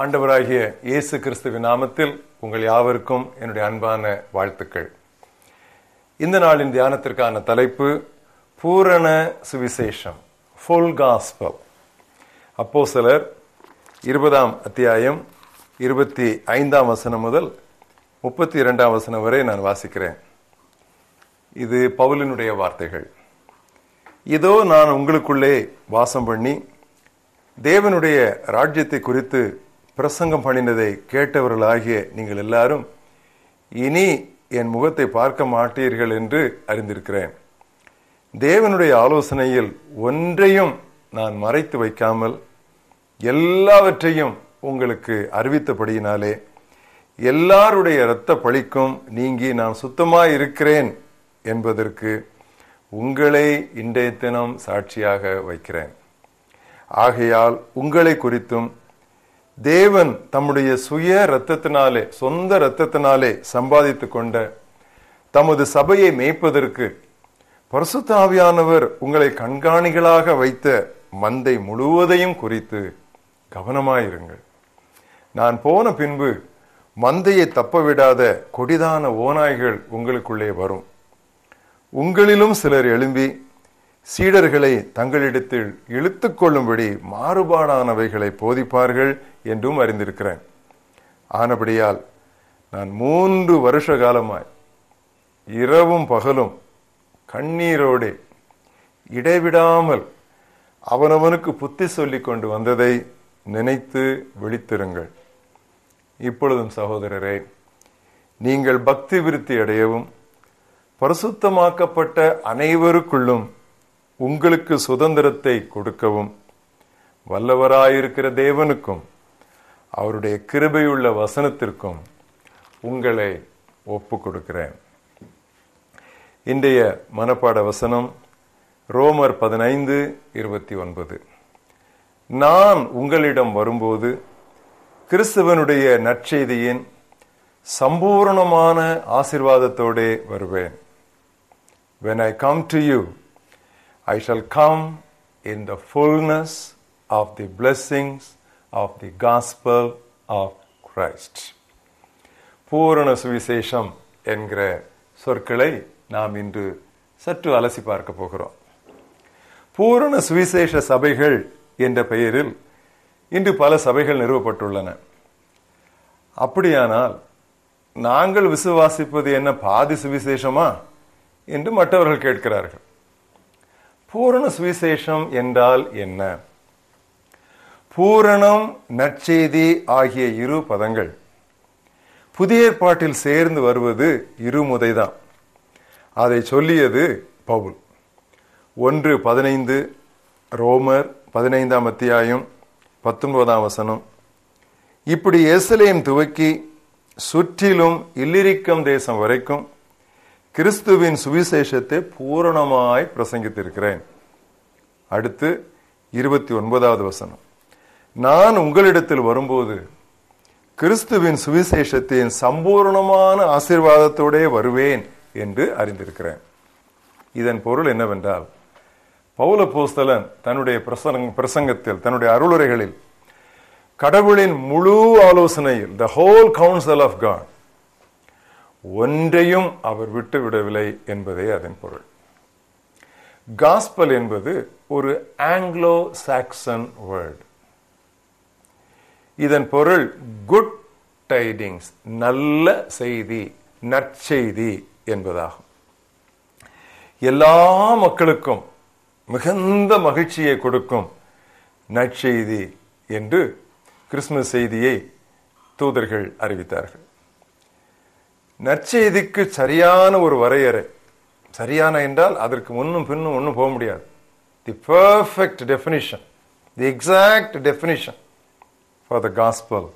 ஆண்டவராகிய இயேசு கிறிஸ்துவின் நாமத்தில் உங்கள் யாவருக்கும் என்னுடைய அன்பான வாழ்த்துக்கள். இந்த நாளின் தியானத்திற்கான தலைப்பு பூரண சுவிசேஷம் ஃபுல் காஸ்பல் அப்போ சிலர் இருபதாம் அத்தியாயம் இருபத்தி ஐந்தாம் வசனம் முதல் முப்பத்தி இரண்டாம் வசனம் வரை நான் வாசிக்கிறேன். இது பவுலினுடைய வார்த்தைகள். இதோ நான் உங்களுக்குள்ளே வாசம் பண்ணி தேவனுடைய ராஜ்யத்தை குறித்து பிரசங்கம் பண்ணினதை கேட்டவர்களாகிய நீங்கள் எல்லாரும் இனி என் முகத்தை பார்க்க மாட்டீர்கள் என்று அறிந்திருக்கிறேன். தேவனுடைய ஆலோசனையில் ஒன்றையும் நான் மறைத்து வைக்காமல் எல்லாவற்றையும் உங்களுக்கு அறிவித்தபடியினாலே எல்லாருடைய இரத்த பழிக்கும் நீங்கி நான் சுத்தமாக இருக்கிறேன் என்பதற்கு உங்களை இன்றைய தினம் சாட்சியாக வைக்கிறேன். ஆகையால் உங்களை குறித்தும் தேவன் தம்முடைய சுய இரத்தத்தினாலே சொந்த இரத்தத்தினாலே சம்பாதித்துக் கொண்ட தமது சபையை மேய்ப்பதற்கு பரிசுத்தாவியானவர் உங்களை கண்காணிகளாக வைத்த மந்தை முழுவதையும் குறித்து கவனமாயிருங்கள். நான் போன பின்பு மந்தையை தப்பவிடாத கொடிதான ஓநாய்கள் உங்களுக்குள்ளே வரும். உங்களிலும் சிலர் எழும்பி சீடர்களை தங்களிடத்தில் இழுத்துக் கொள்ளும்படி மாறுபாடானவைகளை போதிப்பார்கள். என்றும் அறிந்திருக்கிறேன். ஆனபடியால் நான் மூன்று வருஷ காலமாய் இரவும் பகலும் கண்ணீரோடு இடைவிடாமல் அவனவனுக்கு புத்தி சொல்லிக் கொண்டு வந்ததை நினைத்து விழித்திருங்கள். இப்பொழுதும் சகோதரரே நீங்கள் பக்தி விருத்தி அடையவும் பரிசுத்தமாக்கப்பட்ட அனைவருக்குள்ளும் உங்களுக்கு சுதந்திரத்தை கொடுக்கவும் வல்லவராயிருக்கிற தேவனுக்கும் அவருடைய கிருபையுள்ள வசனத்திற்கும் உங்களை ஒப்பு கொடுக்கிறேன் இன்றைய மனப்பாட வசனம் ரோமர் பதினைந்து இருபத்தி ஒன்பது. நான் உங்களிடம் வரும்போது கிறிஸ்துவனுடைய நற்செய்தியின் சம்பூர்ணமான ஆசிர்வாதத்தோடே வருவேன். When I come to you, I shall come in the fullness of the blessings of the gospel of Christ. பூரண சுவிசேஷம் என்கிற சொற்களை நாம் இன்று சற்று அலசி பார்க்க போகிறோம். பூரண சுவிசேஷ சபைகள் என்ற பெயரில் இன்று பல சபைகள் நிறுவப்பட்டுள்ளன. அப்படியானால் நாங்கள் விசுவாசிப்பது என்ன பாதி சுவிசேஷமா என்று மற்றவர்கள் கேட்கிறார்கள். பூரண சுவிசேஷம் என்றால் என்ன? பூரணம் நற்செய்தி ஆகிய இரு பதங்கள். புதிய ஏற்பாட்டில் சேர்ந்து வருவது இருமுதைதான். அதை சொல்லியது பவுல். ஒன்று பதினைந்து ரோமர் பதினைந்தாம் அத்தியாயம் பத்தொன்பதாம் வசனம். இப்படி எஸ்லேம் துவக்கி சுற்றிலும் இல்லிரிக்கம் தேசம் வரைக்கும் கிறிஸ்துவின் சுவிசேஷத்தை பூரணமாய் பிரசங்கித்திருக்கிறேன். அடுத்து இருபத்தி ஒன்பதாவது வசனம். நான் உங்களிடத்தில் வரும்போது கிறிஸ்துவின் சுவிசேஷத்தின் சம்பூர்ணமான ஆசீர்வாதத்தோடே வருவேன் என்று அறிந்திருக்கிறேன். இதன் பொருள் என்னவென்றால் பௌல போஸ்தலன் தன்னுடைய பிரசங்கத்தில் தன்னுடைய அருளுரைகளில் கடவுளின் முழு ஆலோசனையில் the whole council of God ஒன்றையும் அவர் விட்டு விடவில்லை என்பதே அதன் பொருள். காஸ்பல் என்பது ஒரு ஆங்கிலோ சாக்சன் வேர்டு இதன் பொருள் குட் டைடிங்ஸ் நல்ல செய்தி நற்செய்தி என்பதாகும். எல்லா மக்களுக்கும் மிகுந்த மகிழ்ச்சியை கொடுக்கும் நற்செய்தி என்று கிறிஸ்துமஸ் செய்தியை தூதர்கள் அறிவித்தார்கள். நற்செய்திக்கு சரியான ஒரு வரையறை சரியான என்றால் அதற்கு முன்னும் பின்னும் ஒன்றும் போக முடியாது. The perfect definition the exact definition for the gospel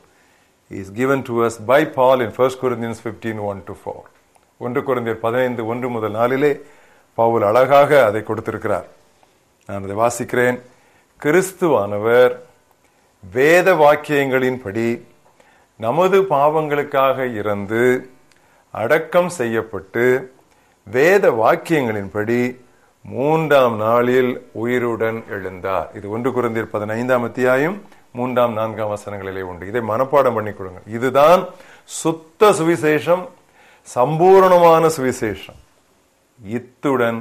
is given to us by Paul in first Corinthians fifteen one to four ஒன்று குருந்தியர் பதினைந்து ஒன்று முதல் நாளிலே பவுல் அழகாக அதை கொடுத்திருக்கிறார். நான் அதை வாசிக்கிறேன். கிறிஸ்துவானவர் வேத வாக்கியங்களின்படி நமது பாவங்களுக்காக இருந்து அடக்கம் செய்யப்பட்டு வேத வாக்கியங்களின்படி மூன்றாம் நாளில் உயிருடன் எழுந்தார். இது ஒன்று குருந்தியர் பதினைந்தாம் அத்தியாயம் மூன்றாம் நான்காம் வசனங்களிலே உண்டு. இதை மனப்பாடம் பண்ணி கொடுங்க. இதுதான் சுத்த சுவிசேஷம் சம்பூரணமான சுவிசேஷம். இத்துடன்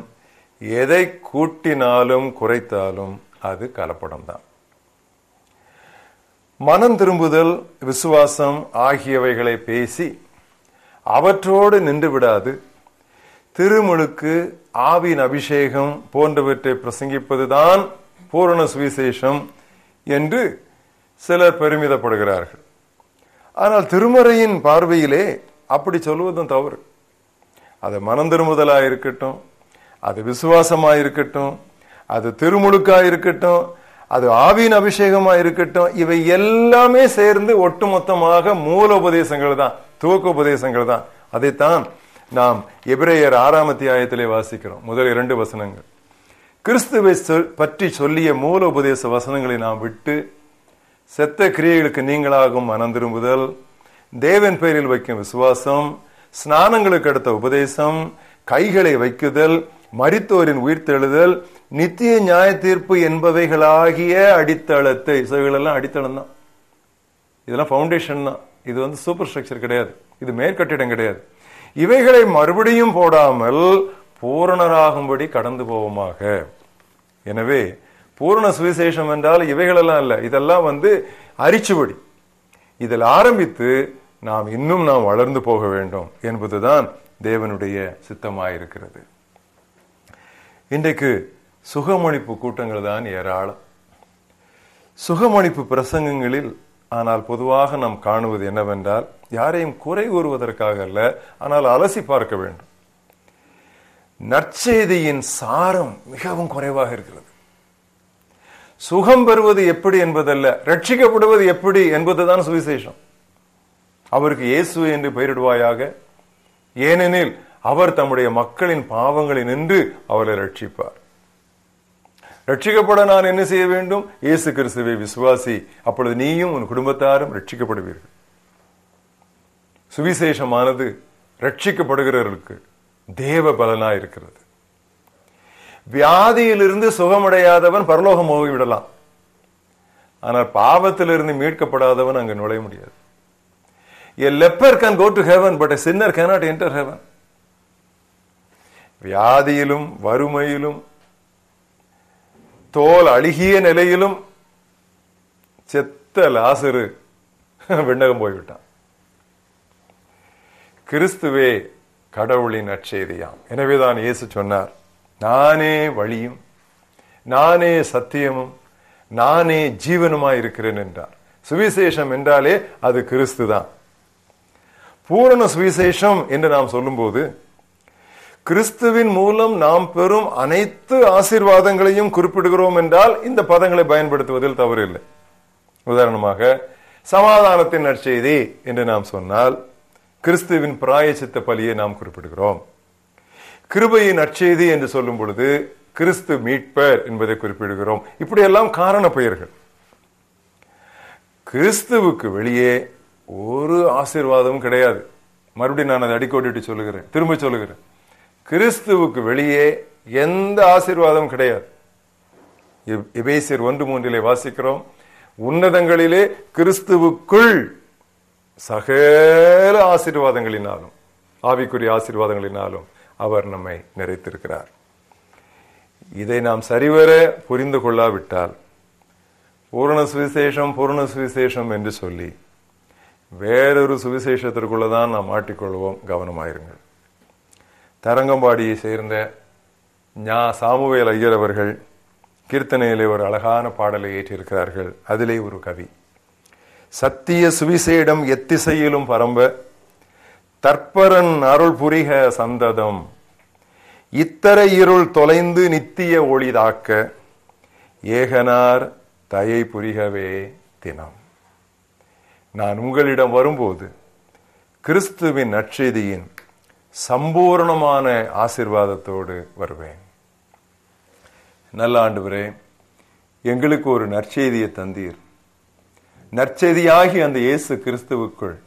எதை கூட்டினாலும் குறைத்தாலும் அது கலப்படம் தான் மனம் திரும்புதல் விசுவாசம் ஆகியவைகளை பேசி அவற்றோடு நின்று விடாது. திருமுழுக்கு ஆவின் அபிஷேகம் போன்றவற்றை பிரசங்கிப்பதுதான் பூரண சுவிசேஷம் என்று சிலர் பெருமிதப்படுகிறார்கள். ஆனால் திருமறையின் பார்வையிலே அப்படி சொல்வதும் தவறு. அது மனம் திரும்புதலா இருக்கட்டும் அது விசுவாசமாக இருக்கட்டும் அது திருமுழுக்காக இருக்கட்டும் அது ஆவியின் அபிஷேகமாக இருக்கட்டும் இவை எல்லாமே சேர்ந்து ஒட்டுமொத்தமாக மூல உபதேசங்கள் தான் துவக்க உபதேசங்கள் தான். அதைத்தான் நாம் எபிரேயர் ஆறாம் அத்தியாயத்திலே வாசிக்கிறோம். முதல் இரண்டு வசனங்கள். கிறிஸ்துவை பற்றி சொல்லிய மூல உபதேச வசனங்களை நாம் விட்டு செத்த கிரியைகளுக்கு நீங்களாகும் மனம் திரும்புதல் தேவன் பெயரில் வைக்கும் விசுவாசம் ஸ்நானங்களுக்கு அடுத்த உபதேசம் கைகளை வைக்குதல் மரித்தோரின் உயிர்த்தெழுதல் நித்திய நியாய தீர்ப்பு என்பவைகளாகிய அடித்தளத்தை இசைகளெல்லாம் அடித்தளம் தான் இதெல்லாம் பவுண்டேஷன் தான். இது வந்து சூப்பர் ஸ்ட்ரக்சர் கிடையாது. இது மேற்கட்டிடம் கிடையாது. இவைகளை மறுபடியும் போடாமல் பூரணராகும்படி கடந்து போவோமாக. எனவே பூரண சுவிசேஷம் என்றால் இவைகளெல்லாம் இல்லை. இதெல்லாம் வந்து அரிச்சுபடி இதில் ஆரம்பித்து நாம் இன்னும் நாம் வளர்ந்து போக வேண்டும் என்பதுதான் தேவனுடைய சித்தமாயிருக்கிறது. இன்றைக்கு சுகமணிப்பு கூட்டங்கள் தான் ஏராளம். சுகமணிப்பு பிரசங்கங்களில் ஆனால் பொதுவாக நாம் காணுவது என்னவென்றால் யாரையும் குறை கூறுவதற்காக அல்ல ஆனால் அலசி பார்க்க வேண்டும். நற்செய்தியின் சாரம் மிகவும் குறைவாக இருக்கிறது. சுகம் பெறுவது எப்படி என்பதல்ல ரட்சிக்கப்படுவது எப்படி என்பதுதான் சுவிசேஷம். அவருக்கு இயேசு என்று பெயரிடுவாயாக ஏனெனில் அவர் தம்முடைய மக்களின் பாவங்களை நின்று அவரை ரட்சிப்பார். ரட்சிக்கப்பட நான் என்ன செய்ய வேண்டும்? இயேசு கிறிஸ்துவை விசுவாசி அப்பொழுது நீயும் உன் குடும்பத்தாரும் ரட்சிக்கப்படுவீர்கள். சுவிசேஷமானது ரட்சிக்கப்படுகிறவர்களுக்கு தேவ பலனாயிருக்கிறது. வியாதியிலிருந்து சுகமடையாதவன் பரலோகம் போய்விடலாம் ஆனால் பாவத்திலிருந்து மீட்கப்படாதவன் அங்கு நுழைய முடியாது. A leper can go to heaven, but a sinner cannot enter heaven. வியாதியிலும் வறுமையிலும் தோல் அழுகிய நிலையிலும் செத்த லாசரு விண்ணகம் போய்விட்டான். கிறிஸ்துவே கடவுளின் நற்செய்தியாம். எனவேதான் இயேசு சொன்னார் நானே வழியும் நானே சத்தியமும் நானே ஜீவனுமாய் இருக்கிறேன் என்றார். சுவிசேஷம் என்றாலே அது கிறிஸ்து தான் பூரண சுவிசேஷம் என்று நாம் சொல்லும்போது கிறிஸ்துவின் மூலம் நாம் பெறும் அனைத்து ஆசீர்வாதங்களையும் குறிப்பிடுகிறோம் என்றால் இந்த பதங்களை பயன்படுத்துவதில் தவறில்லை. உதாரணமாக சமாதானத்தின் நற்செய்தி என்று நாம் சொன்னால் கிறிஸ்துவின் பிராயச்சித்த பலியை நாம் குறிப்பிடுகிறோம். கிருபையின் நற்செய்தி என்று சொல்லும் பொழுது கிறிஸ்து மீட்பர் என்பதை குறிப்பிடுகிறோம். இப்படியெல்லாம் காரண பெயர்கள். கிறிஸ்துவுக்கு வெளியே ஒரு ஆசீர்வாதமும் கிடையாது. மறுபடியும் நான் அதை அடிக்கோடிட்டு சொல்லுகிறேன். திரும்ப சொல்லுகிறேன். கிறிஸ்துவுக்கு வெளியே எந்த ஆசீர்வாதமும் கிடையாது. எபேசியர் ஒன்று மூன்றிலே வாசிக்கிறோம். உன்னதங்களிலே கிறிஸ்துவுக்குள் சகல ஆசீர்வாதங்களினாலும் ஆவிக்குரிய ஆசீர்வாதங்களினாலும் அவர் நம்மை நிறைத்திருக்கிறார். இதை நாம் சரிவர புரிந்து கொள்ளாவிட்டால் பூரண சுவிசேஷம் பூரண சுவிசேஷம் என்று சொல்லி வேறொரு சுவிசேஷத்திற்குள்ளதான் நாம் மாட்டிக்கொள்வோம் கவனமாயிருங்கள். தரங்கம்பாடியை சேர்ந்த ஞா சாமுவேல் ஐயர் அவர்கள் கீர்த்தனையிலே ஒரு அழகான பாடலை ஏற்றிருக்கிறார்கள். அதிலே ஒரு கவி சத்திய சுவிசேடம் எத்திசையிலும் பரம்ப தற்பரன் அருள் புரிக சந்ததம். இத்தர இருள் தொலைந்து நித்திய ஒளிதாக்க ஏகனார் தயை புரிகவே தினம். நான் உங்களிடம் வரும்போது கிறிஸ்துவின் நற்செய்தியின் சம்பூர்ணமான ஆசிர்வாதத்தோடு வருவேன். நல்ல எங்களுக்கு ஒரு நற்செய்தியை தந்தீர். நற்செய்தியாகி அந்த இயேசு கிறிஸ்துவுக்குள்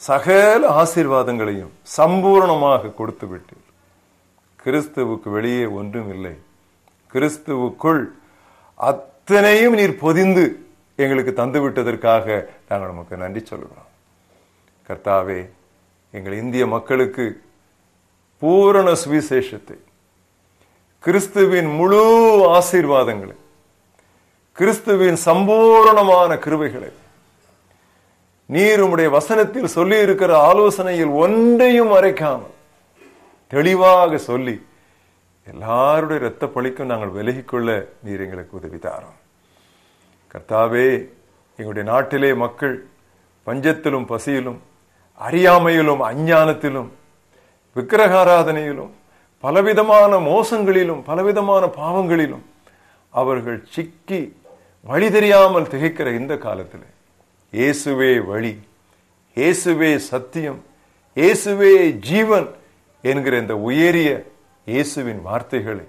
சகல ஆசீர்வாதங்களையும் சம்பூர்ணமாக கொடுத்து விட்டீர் கிறிஸ்துவுக்கு வெளியே ஒன்றும் இல்லை. கிறிஸ்துவுக்குள் அத்தனையும் நீர் பொதிந்து எங்களுக்கு தந்துவிட்டதற்காக நாங்கள் நமக்கு நன்றி சொல்கிறோம் கர்த்தாவே எங்கள் இந்திய மக்களுக்கு பூரண சுவிசேஷத்தை கிறிஸ்துவின் முழு ஆசீர்வாதங்களை கிறிஸ்துவின் சம்பூரணமான கிருவைகளை நீர் உம்முடைய வசனத்தில் சொல்லி இருக்கிற ஆலோசனையில் ஒன்றையும் மறைக்காமல் தெளிவாக சொல்லி எல்லாருடைய இரத்த பழிக்கும் நாங்கள் விலகிக்கொள்ள நீர் எங்களுக்கு உதவி தாரோம். கர்த்தாவே எங்களுடைய நாட்டிலே மக்கள் பஞ்சத்திலும் பசியிலும் அறியாமையிலும் அஞ்ஞானத்திலும் விக்கிரகாராதனையிலும் பலவிதமான மோசங்களிலும் பலவிதமான பாவங்களிலும் அவர்கள் சிக்கி வழி தெரியாமல் திகைக்கிற இந்த காலத்தில் இயேசுவே வழி இயேசுவே சத்தியம் இயேசுவே ஜீவன் என்கிற இந்த உயரிய இயேசுவின் வார்த்தைகளை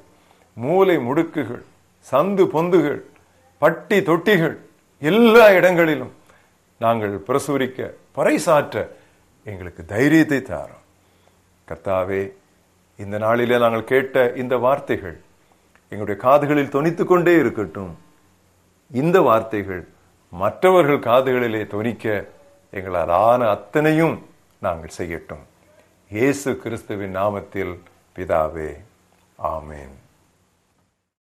மூலை முடுக்குகள் சந்து பொந்துகள் பட்டி தொட்டிகள் எல்லா இடங்களிலும் நாங்கள் பிரசுரிக்க பறைசாற்ற எங்களுக்கு தைரியத்தை தாரோம். கர்த்தாவே இந்த நாளிலே நாங்கள் கேட்ட இந்த வார்த்தைகள் எங்களுடைய காதுகளில் தொனித்துக் கொண்டே இருக்கட்டும். இந்த வார்த்தைகள் மற்றவர்கள் காதுகளிலே தொனிக்க எங்களால் ஆன அத்தனையும் நாங்கள் செய்யட்டும். இயேசு கிறிஸ்துவின் நாமத்தில் பிதாவே ஆமேன்.